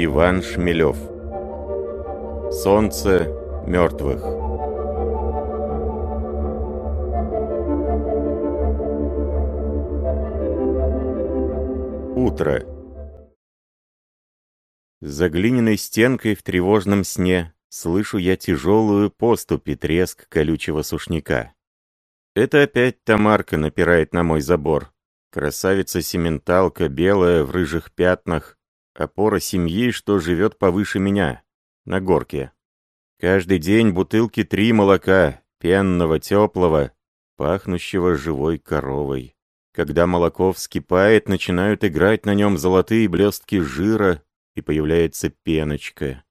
Иван Шмелев. Солнце мертвых. Утро. За глиняной стенкой в тревожном сне слышу я тяжелую поступь и треск колючего сушняка. Это опять Тамарка напирает на мой забор. Красавица-сементалка, белая, в рыжих пятнах, опора семьи, что живет повыше меня, на горке. Каждый день бутылки три молока, пенного, теплого, пахнущего живой коровой. Когда молоко вскипает, начинают играть на нем золотые блестки жира, и появляется пеночка.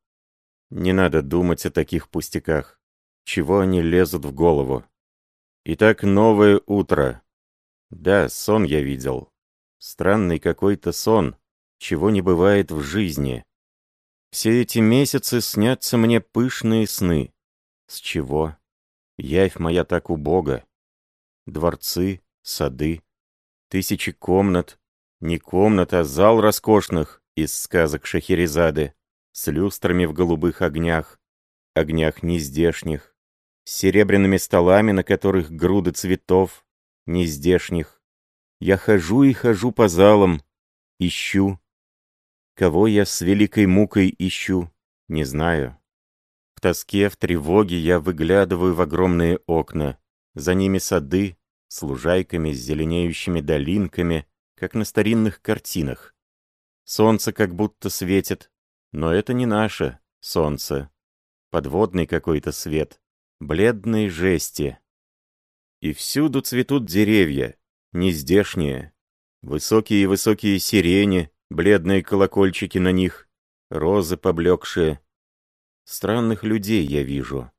Не надо думать о таких пустяках. Чего они лезут в голову? Итак, новое утро. Да, сон я видел. Странный какой-то сон, чего не бывает в жизни. Все эти месяцы снятся мне пышные сны. С чего? Явь моя так убога. Дворцы, сады, тысячи комнат. Не комнат, а зал роскошных из сказок Шахерезады, с люстрами в голубых огнях, огнях нездешних, с серебряными столами, на которых груды цветов, нездешних. Я хожу и хожу по залам, ищу, Кого я с великой мукой ищу, не знаю. В тоске, в тревоге я выглядываю в огромные окна. За ними сады, с лужайками, с зеленеющими долинками, как на старинных картинах. Солнце как будто светит, но это не наше солнце. Подводный какой-то свет, бледные жести. И всюду цветут деревья, нездешние. Высокие-высокие сирени, бледные колокольчики на них, розы поблекшие. Странных людей я вижу.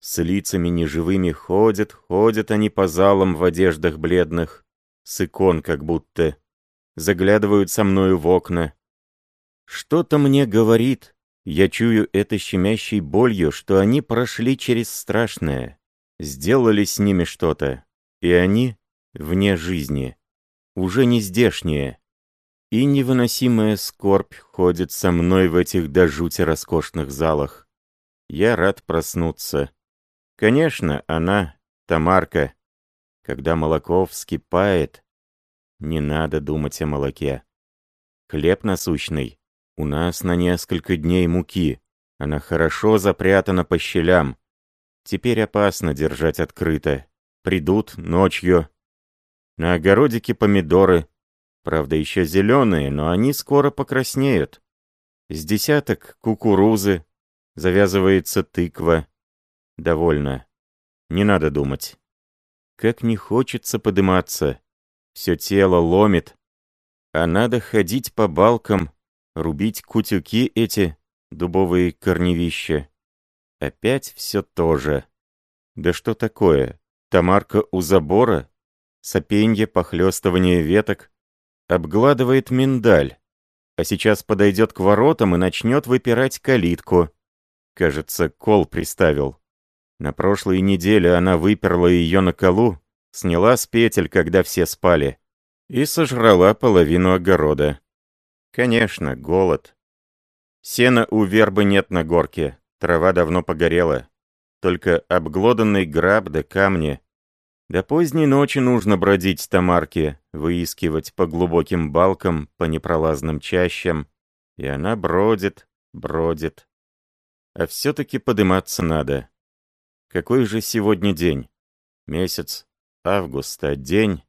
С лицами неживыми ходят, ходят они по залам в одеждах бледных, с икон как будто. Заглядывают со мною в окна. Что-то мне говорит, я чую это щемящей болью, что они прошли через страшное, сделали с ними что-то, и они вне жизни, уже не здешние. И невыносимая скорбь ходит со мной в этих до жути роскошных залах. Я рад проснуться. Конечно, она, Тамарка. Когда молоко вскипает, не надо думать о молоке. Хлеб насущный. У нас на несколько дней муки. Она хорошо запрятана по щелям. Теперь опасно держать открыто. Придут ночью. На огородике помидоры, Правда, еще зеленые, но они скоро покраснеют. С десяток кукурузы, завязывается тыква. Довольно. Не надо думать. Как не хочется подыматься. Все тело ломит. А надо ходить по балкам, рубить кутюки эти, дубовые корневища. Опять все то же. Да что такое? Тамарка у забора? Сопенье, похлестывание веток, обгладывает миндаль, а сейчас подойдет к воротам и начнет выпирать калитку. Кажется, кол приставил. На прошлой неделе она выперла ее на колу, сняла с петель, когда все спали, и сожрала половину огорода. Конечно, голод. Сена у вербы нет на горке, трава давно погорела. Только обглоданный граб да камни до поздней ночи нужно бродить Тамарке, выискивать по глубоким балкам, по непролазным чащам. И она бродит, бродит. А все-таки подыматься надо. Какой же сегодня день? Месяц августа, день.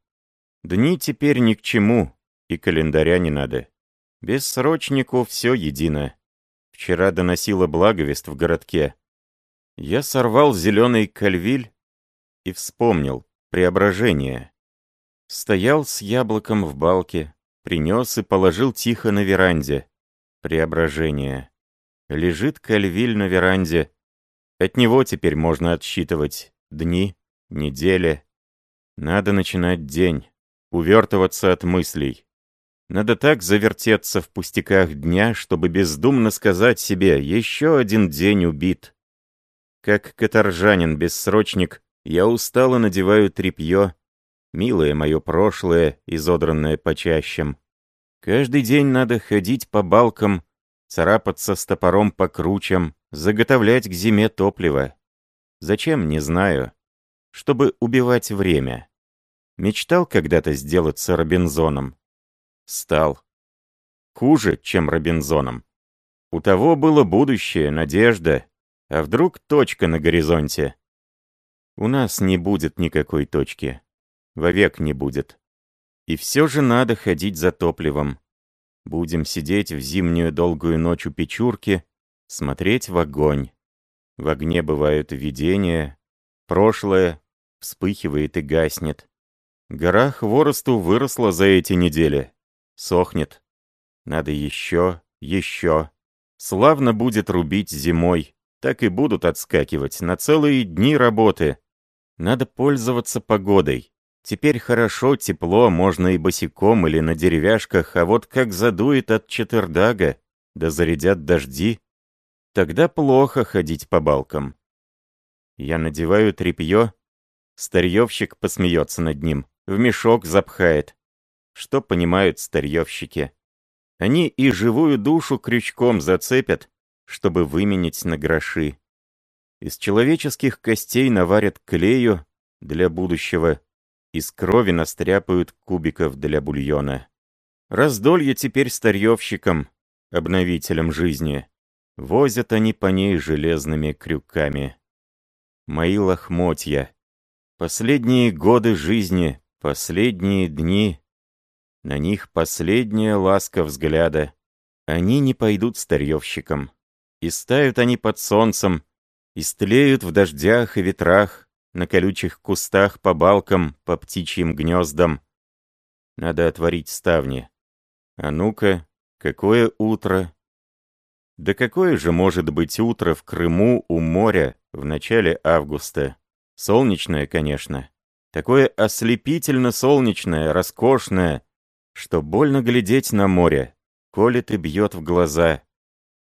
Дни теперь ни к чему, и календаря не надо. Без срочнику все едино. Вчера доносила благовест в городке. Я сорвал зеленый кальвиль и вспомнил, Преображение. Стоял с яблоком в балке, принес и положил тихо на веранде. Преображение. Лежит кальвиль на веранде. От него теперь можно отсчитывать дни, недели. Надо начинать день, увертываться от мыслей. Надо так завертеться в пустяках дня, чтобы бездумно сказать себе «еще один день убит». Как каторжанин-бессрочник я устало надеваю тряпье, милое мое прошлое, изодранное по чащам. Каждый день надо ходить по балкам, царапаться с топором по кручам, заготовлять к зиме топливо. Зачем, не знаю. Чтобы убивать время. Мечтал когда-то сделаться Робинзоном. Стал. Хуже, чем Робинзоном. У того было будущее, надежда. А вдруг точка на горизонте? У нас не будет никакой точки. Вовек не будет. И все же надо ходить за топливом. Будем сидеть в зимнюю долгую ночь у печурки, смотреть в огонь. В огне бывают видения, прошлое вспыхивает и гаснет. Гора хворосту выросла за эти недели. Сохнет. Надо еще, еще. Славно будет рубить зимой. Так и будут отскакивать на целые дни работы. Надо пользоваться погодой. Теперь хорошо, тепло, можно и босиком или на деревяшках, а вот как задует от четвердага, да зарядят дожди, тогда плохо ходить по балкам. Я надеваю тряпье, старьевщик посмеется над ним, в мешок запхает. Что понимают старьевщики? Они и живую душу крючком зацепят, чтобы выменить на гроши. Из человеческих костей наварят клею для будущего из крови настряпают кубиков для бульона. Раздолье теперь старьевщикам, обновителям жизни. Возят они по ней железными крюками. Мои лохмотья. Последние годы жизни, последние дни. На них последняя ласка взгляда. Они не пойдут старьевщикам. И стают они под солнцем, истлеют в дождях и ветрах, на колючих кустах по балкам, по птичьим гнездам. Надо отворить ставни. А ну-ка, какое утро? Да какое же может быть утро в Крыму у моря в начале августа? Солнечное, конечно. Такое ослепительно солнечное, роскошное, что больно глядеть на море, колет и бьет в глаза.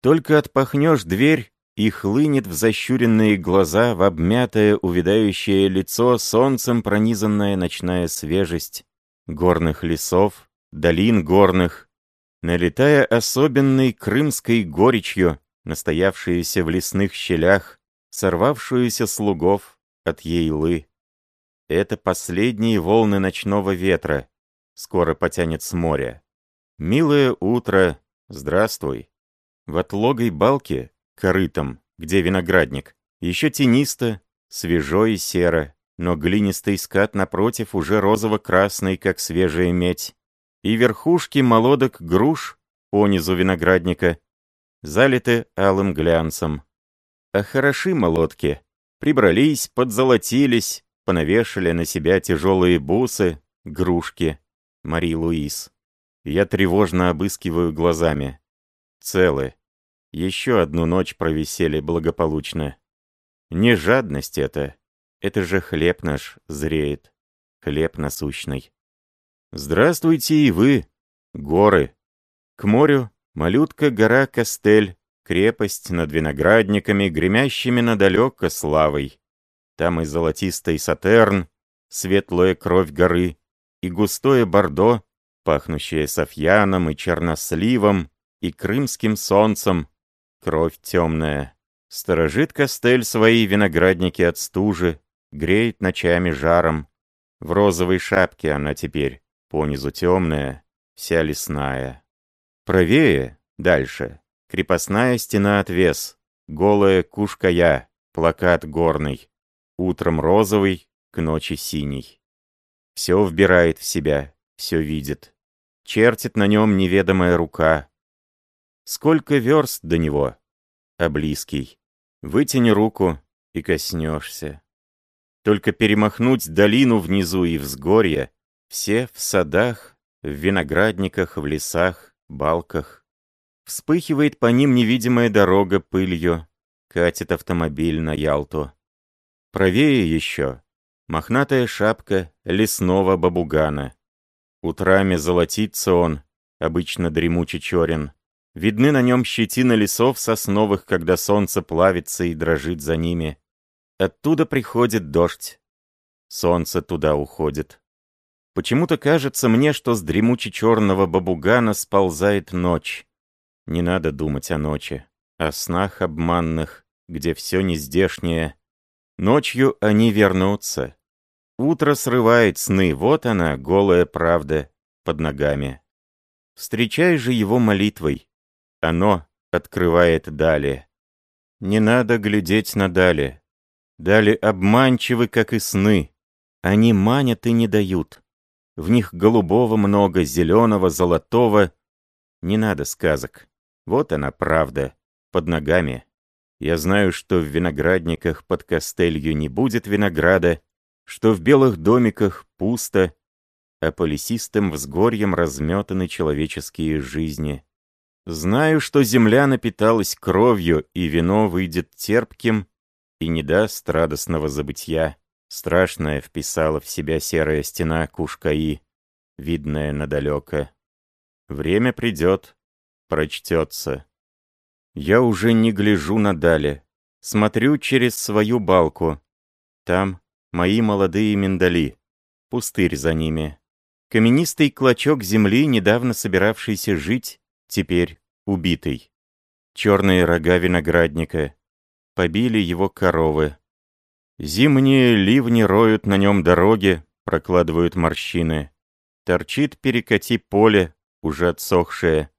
Только отпахнешь дверь, и хлынет в защуренные глаза, в обмятое, увядающее лицо, солнцем пронизанная ночная свежесть горных лесов, долин горных, налетая особенной крымской горечью, настоявшиеся в лесных щелях, сорвавшуюся слугов от ейлы. Это последние волны ночного ветра, скоро потянет с моря. Милое утро, здравствуй. В отлогой балке корытом, где виноградник. Еще тенисто, свежо и серо, но глинистый скат напротив уже розово-красный, как свежая медь. И верхушки молодок груш понизу виноградника залиты алым глянцем. А хороши молодки. Прибрались, подзолотились, понавешали на себя тяжелые бусы, грушки. Мари Луис. Я тревожно обыскиваю глазами. Целы. Еще одну ночь провисели благополучно. Не жадность это. Это же хлеб наш зреет. Хлеб насущный. Здравствуйте и вы, горы. К морю малютка гора Костель, крепость над виноградниками, гремящими надалеко славой. Там и золотистый Сатерн, светлая кровь горы, и густое Бордо, пахнущее софьяном и черносливом, и крымским солнцем, Кровь темная. Сторожит костель свои виноградники от стужи, греет ночами жаром. В розовой шапке она теперь, понизу темная, вся лесная. Правее, дальше, крепостная стена отвес, голая кушка я, плакат горный, утром розовый, к ночи синий. Все вбирает в себя, все видит. Чертит на нем неведомая рука, Сколько верст до него, а близкий. Вытяни руку и коснешься. Только перемахнуть долину внизу и взгорье, все в садах, в виноградниках, в лесах, балках. Вспыхивает по ним невидимая дорога пылью, катит автомобиль на Ялту. Правее еще мохнатая шапка лесного бабугана. Утрами золотится он, обычно дремучий черен, Видны на нем щетина лесов сосновых, когда солнце плавится и дрожит за ними. Оттуда приходит дождь. Солнце туда уходит. Почему-то кажется мне, что с дремуче черного бабугана сползает ночь. Не надо думать о ночи, о снах обманных, где все нездешнее. Ночью они вернутся. Утро срывает сны, вот она, голая правда, под ногами. Встречай же его молитвой. Оно открывает далее. Не надо глядеть на дали. Дали обманчивы, как и сны. Они манят и не дают. В них голубого много, зеленого, золотого. Не надо сказок. Вот она правда, под ногами. Я знаю, что в виноградниках под костелью не будет винограда, что в белых домиках пусто, а по лесистым взгорьям разметаны человеческие жизни. Знаю, что земля напиталась кровью, и вино выйдет терпким и не даст радостного забытья. Страшная вписала в себя серая стена Кушкаи, видная надалеко. Время придет, прочтется. Я уже не гляжу надали, смотрю через свою балку. Там мои молодые миндали, пустырь за ними. Каменистый клочок земли, недавно собиравшийся жить, теперь убитый. Черные рога виноградника. Побили его коровы. Зимние ливни роют на нем дороги, прокладывают морщины. Торчит перекати поле, уже отсохшее.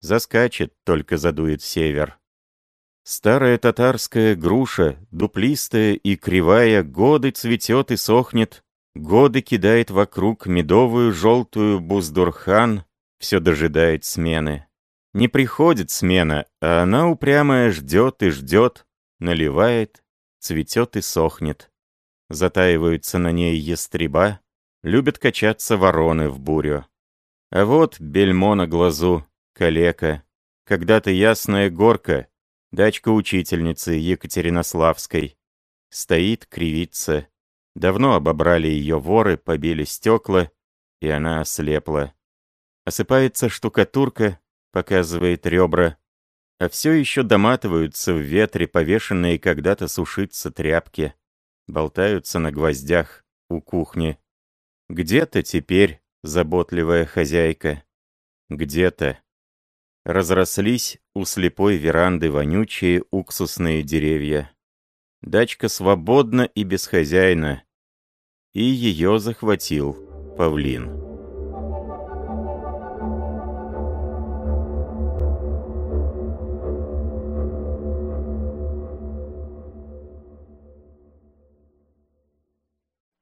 Заскачет, только задует север. Старая татарская груша, дуплистая и кривая, годы цветет и сохнет, годы кидает вокруг медовую желтую буздурхан, все дожидает смены. Не приходит смена, а она упрямая ждет и ждет, наливает, цветет и сохнет. Затаиваются на ней ястреба, любят качаться вороны в бурю. А вот бельмо на глазу, калека, когда-то ясная горка, дачка учительницы Екатеринославской. Стоит, кривится. Давно обобрали ее воры, побили стекла, и она ослепла. Осыпается штукатурка, показывает ребра, а все еще доматываются в ветре повешенные когда-то сушиться тряпки, болтаются на гвоздях у кухни. Где-то теперь заботливая хозяйка, где-то. Разрослись у слепой веранды вонючие уксусные деревья. Дачка свободна и без хозяина, и ее захватил павлин.